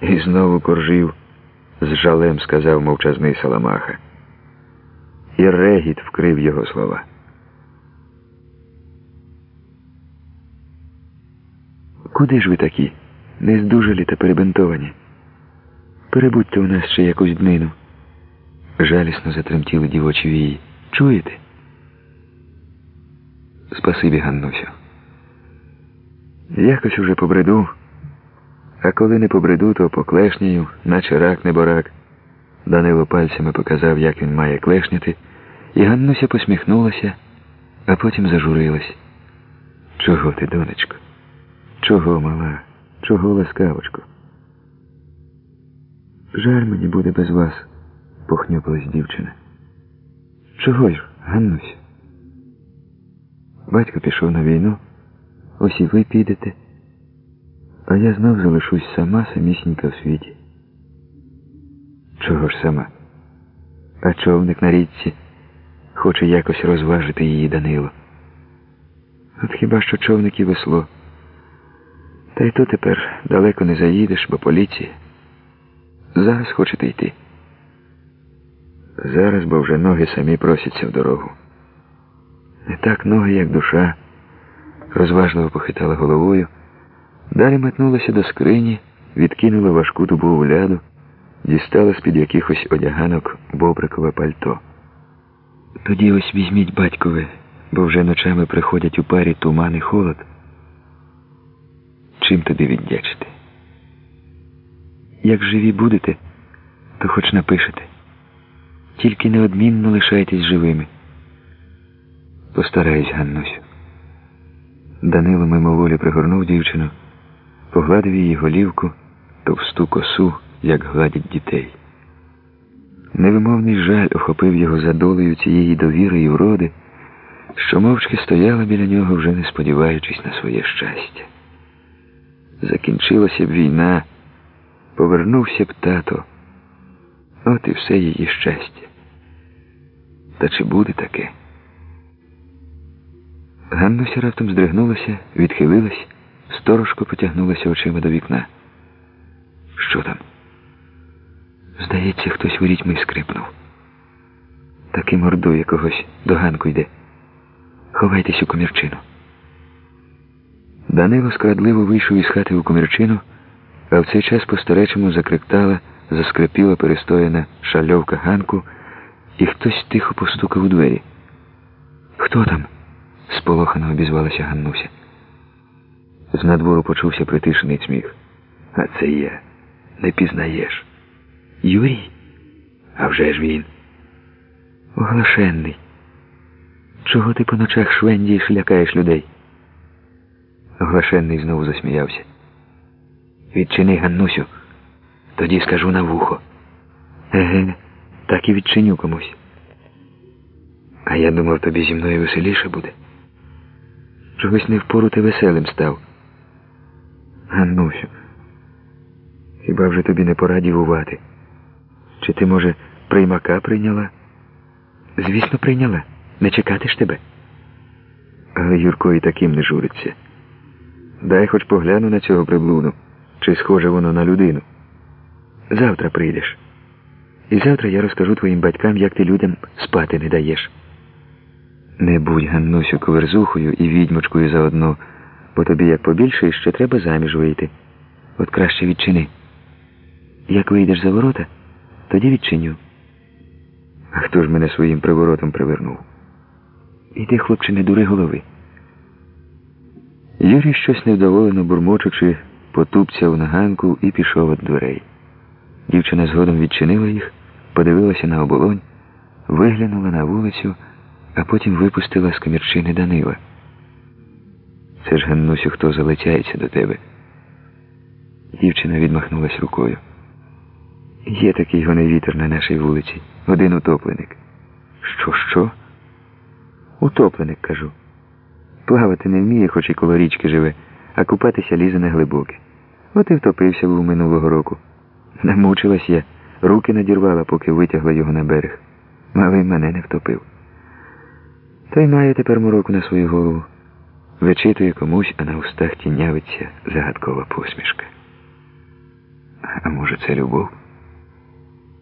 І знову коржів, з жалем сказав мовчазний Саламаха. І регіт вкрив його слова. Куди ж ви такі? Не здужалі та перебинтовані? Перебудьте у нас ще якусь днину. Жалісно затремтіли дівочі вії. Чуєте? Спасибі, Ганнусю. Якось уже побреду, а коли не побреду, то поклешнію, наче рак не борак. Данило пальцями показав, як він має клешняти, і Ганнуся посміхнулася, а потім зажурилась. Чого ти, донечко? Чого, мала? Чого, ласкавочко? Жаль мені буде без вас, похнюпилась дівчина. Чого ж, Ганнусь? Батько пішов на війну, ось і ви підете, а я знов залишусь сама самісінька в світі. Чого ж сама? А човник на річці хоче якось розважити її Данило. От хіба що човник і весло. Та й то тепер далеко не заїдеш, бо поліція. Зараз хочете йти. Зараз, бо вже ноги самі просяться в дорогу. Не так ноги, як душа, розважливо похитала головою, далі метнулася до скрині, відкинула важку дубову ляду, дістала з-під якихось одяганок бобрикове пальто. Тоді ось візьміть батькове, бо вже ночами приходять у парі туман і холод. Чим тобі віддячити? Як живі будете, то хоч напишете. Тільки неодмінно лишайтесь живими. Постараюсь, Ганнусю. Данило мимоволі пригорнув дівчину, погладив її голівку, товсту косу, як гладять дітей. Невимовний жаль охопив його за долею цієї довіри і вроди, що мовчки стояла біля нього, вже не сподіваючись на своє щастя. Закінчилася б війна, повернувся б тато. От і все її щастя. Та чи буде таке? Ганнуся раптом здригнулася, відхилилась, сторожко потягнулася очима до вікна. Що там? Здається, хтось ворітьми скрипнув. Таки мордує когось, до ганку йде. Ховайтесь у комірчину. Данило скрадливо вийшов із хати у комірчину, а в цей час по старечому закриктала, заскрипіла перестояна шальовка ганку, і хтось тихо постукав у двері. Хто там? сполохано обізвалася Ганнуся. З надвору почувся притишений сміх. А це я. Не пізнаєш. Юрій? А вже ж він. Оглашенний. Чого ти по ночах швендієш, лякаєш людей? Оглашенний знову засміявся. Відчини, Ганнусю, тоді скажу на вухо. Еге, так і відчиню комусь. А я думав, тобі зі мною веселіше буде. Чогось не впору ти веселим став. Ганнусю, хіба вже тобі не пора дівувати? Чи ти, може, приймака прийняла? Звісно, прийняла. Не чекати ж тебе. Але Юрко і таким не журиться. Дай хоч погляну на цього приблуду, чи схоже воно на людину. Завтра прийдеш. І завтра я розкажу твоїм батькам, як ти людям спати не даєш. Не будь Ганнусю коверзухою і відьмочкою заодно, бо тобі як побільше ще треба заміж вийти. От краще відчини. Як вийдеш за ворота, тоді відчиню. А хто ж мене своїм приворотом привернув? Іди, хлопче, не дури голови. Юрій щось невдоволено бурмочучи, потупцяв на ганку і пішов від дверей. Дівчина згодом відчинила їх, подивилася на оболонь, виглянула на вулицю, а потім випустила з комірчини Данила. Це ж, Ганнусю, хто залицяється до тебе. Дівчина відмахнулась рукою. Є такий гоневітер на нашій вулиці, один утопленик. Що, що? Утопленик, кажу. Плавати не вміє, хоч і коло річки живе, а купатися лізе на глибоке. От і втопився був минулого року. Намучилась я, руки надірвала, поки витягла його на берег. Малий мене не втопив. Та й має тепер мороку на свою голову. Вичитує комусь, а на устах тінявиться загадкова посмішка. А може, це любов?